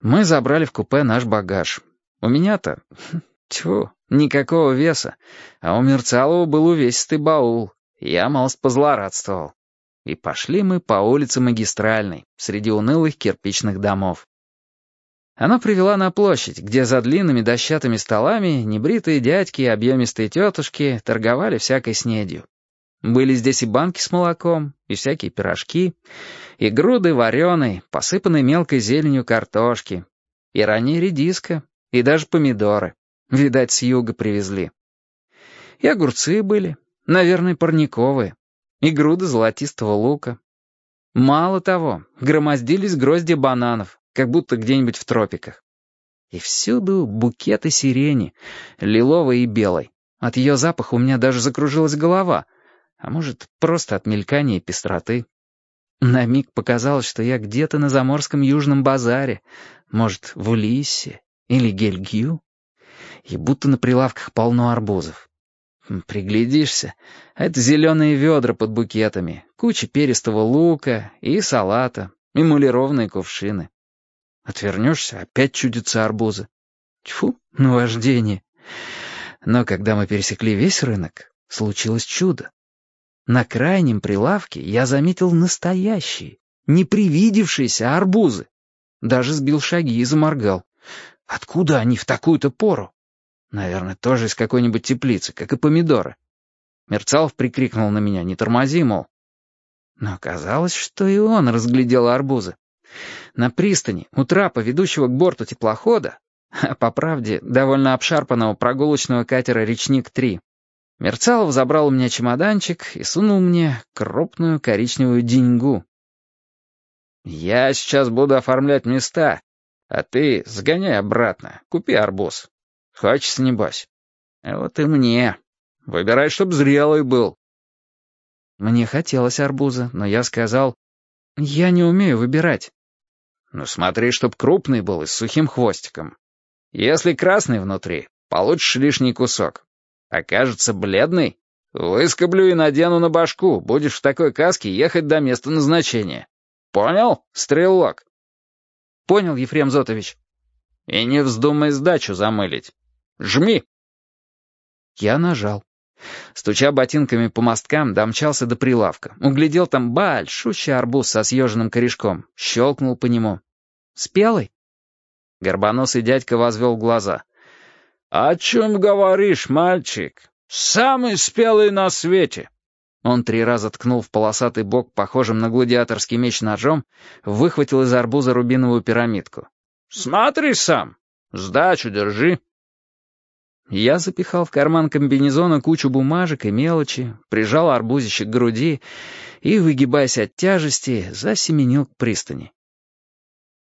Мы забрали в купе наш багаж. У меня-то, тьфу, никакого веса, а у Мерцалова был увесистый баул. Я малость позлорадствовал. И пошли мы по улице Магистральной, среди унылых кирпичных домов. Она привела на площадь, где за длинными дощатыми столами небритые дядьки и объемистые тетушки торговали всякой снедью. Были здесь и банки с молоком, и всякие пирожки, и груды вареной, посыпанной мелкой зеленью картошки, и ранее редиска, и даже помидоры. Видать, с юга привезли. И огурцы были, наверное, парниковые, и груды золотистого лука. Мало того, громоздились грозди бананов, как будто где-нибудь в тропиках. И всюду букеты сирени, лиловой и белой. От ее запаха у меня даже закружилась голова, а может, просто от мелькания и пестроты. На миг показалось, что я где-то на заморском южном базаре, может, в Улиссе или Гельгью, и будто на прилавках полно арбузов. Приглядишься, это зеленые ведра под букетами, куча перистого лука и салата, и мулированные кувшины. Отвернешься, опять чудятся арбузы. Тьфу, наваждение. Но когда мы пересекли весь рынок, случилось чудо. На крайнем прилавке я заметил настоящие, не привидевшиеся арбузы. Даже сбил шаги и заморгал. Откуда они в такую-то пору? Наверное, тоже из какой-нибудь теплицы, как и помидоры. Мерцалов прикрикнул на меня, не тормози, мол. Но оказалось, что и он разглядел арбузы. На пристани, у трапа, ведущего к борту теплохода, а по правде, довольно обшарпанного прогулочного катера «Речник-3», Мерцалов забрал у меня чемоданчик и сунул мне крупную коричневую деньгу. «Я сейчас буду оформлять места, а ты сгоняй обратно, купи арбуз. Хочется, небось? А вот и мне. Выбирай, чтоб зрелый был». Мне хотелось арбуза, но я сказал, «Я не умею выбирать». Ну смотри, чтоб крупный был и с сухим хвостиком. Если красный внутри, получишь лишний кусок. Окажется бледный, выскоблю и надену на башку, будешь в такой каске ехать до места назначения. Понял, стрелок? Понял, Ефрем Зотович. И не вздумай сдачу замылить. Жми. Я нажал. Стуча ботинками по мосткам, домчался до прилавка. Углядел там большущий арбуз со съеженным корешком. Щелкнул по нему. «Спелый?» Горбоносый дядька возвел глаза. «О чем говоришь, мальчик? Самый спелый на свете!» Он три раза ткнул в полосатый бок, похожим на гладиаторский меч ножом, выхватил из арбуза рубиновую пирамидку. «Смотри сам! Сдачу держи!» Я запихал в карман комбинезона кучу бумажек и мелочи, прижал арбузище к груди и, выгибаясь от тяжести, засеменил к пристани.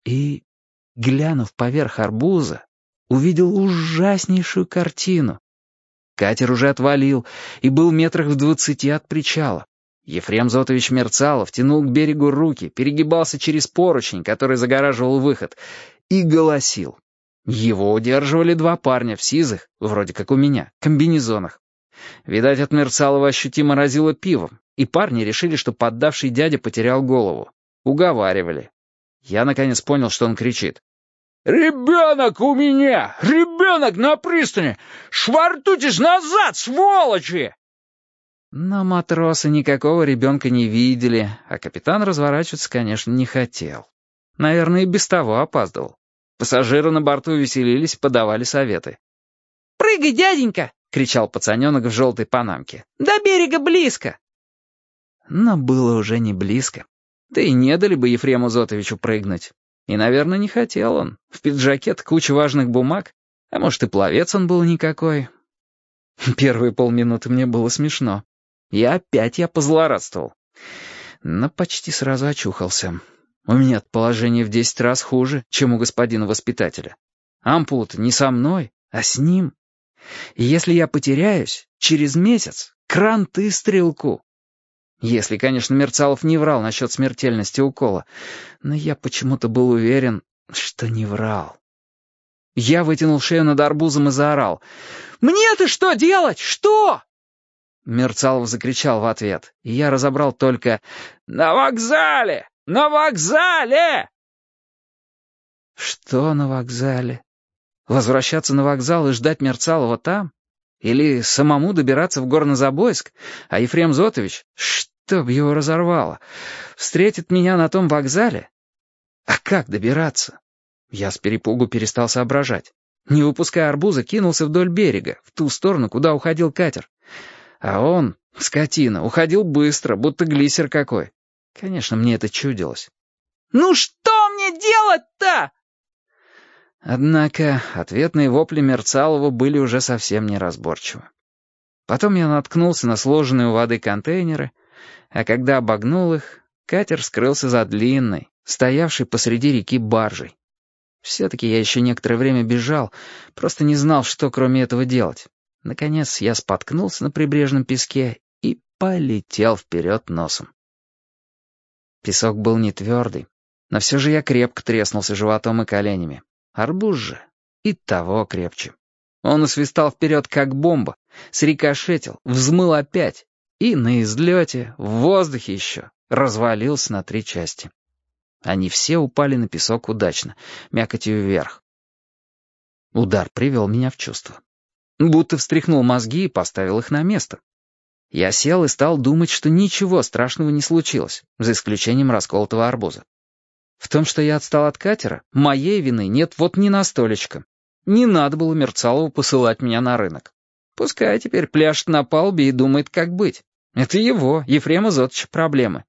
И, глянув поверх арбуза, увидел ужаснейшую картину. Катер уже отвалил и был метрах в двадцати от причала. Ефрем Зотович Мерцалов тянул к берегу руки, перегибался через поручень, который загораживал выход, и голосил. Его удерживали два парня в сизых, вроде как у меня, комбинезонах. Видать, от Мерцалова ощутимо разило пивом, и парни решили, что поддавший дядя потерял голову. Уговаривали. Я наконец понял, что он кричит. «Ребенок у меня! Ребенок на пристани! Швартуйтесь назад, сволочи!» Но матросы никакого ребенка не видели, а капитан разворачиваться, конечно, не хотел. Наверное, и без того опаздывал. Пассажиры на борту веселились, подавали советы. «Прыгай, дяденька!» — кричал пацаненок в желтой панамке. «До берега близко!» Но было уже не близко. Да и не дали бы Ефрему Зотовичу прыгнуть. И, наверное, не хотел он. В пиджаке куча важных бумаг. А может, и пловец он был никакой. Первые полминуты мне было смешно. И опять я позлорадствовал. Но почти сразу очухался. У меня положение в десять раз хуже, чем у господина воспитателя. ампут не со мной, а с ним. И если я потеряюсь, через месяц кранты стрелку. Если, конечно, Мерцалов не врал насчет смертельности укола, но я почему-то был уверен, что не врал. Я вытянул шею над арбузом и заорал. «Мне-то что делать? Что?» Мерцалов закричал в ответ, и я разобрал только «На вокзале! На вокзале!» Что на вокзале? Возвращаться на вокзал и ждать Мерцалова там? Или самому добираться в Горнозабойск? А Ефрем Зотович, чтоб его разорвало, встретит меня на том вокзале? А как добираться? Я с перепугу перестал соображать. Не выпуская арбуза, кинулся вдоль берега, в ту сторону, куда уходил катер. А он, скотина, уходил быстро, будто глиссер какой. Конечно, мне это чудилось. «Ну что мне делать-то?» Однако ответные вопли Мерцалова были уже совсем неразборчивы. Потом я наткнулся на сложенные у воды контейнеры, а когда обогнул их, катер скрылся за длинной, стоявшей посреди реки баржей. Все-таки я еще некоторое время бежал, просто не знал, что кроме этого делать. Наконец я споткнулся на прибрежном песке и полетел вперед носом. Песок был не твердый, но все же я крепко треснулся животом и коленями. Арбуз же и того крепче. Он усвистал вперед, как бомба, срикошетил, взмыл опять и на излете, в воздухе еще, развалился на три части. Они все упали на песок удачно, мякотью вверх. Удар привел меня в чувство. Будто встряхнул мозги и поставил их на место. Я сел и стал думать, что ничего страшного не случилось, за исключением расколотого арбуза. В том, что я отстал от катера, моей вины нет вот ни на столечко. Не надо было Мерцалову посылать меня на рынок. Пускай теперь пляшет на палубе и думает, как быть. Это его, Ефрема Зотовича, проблемы.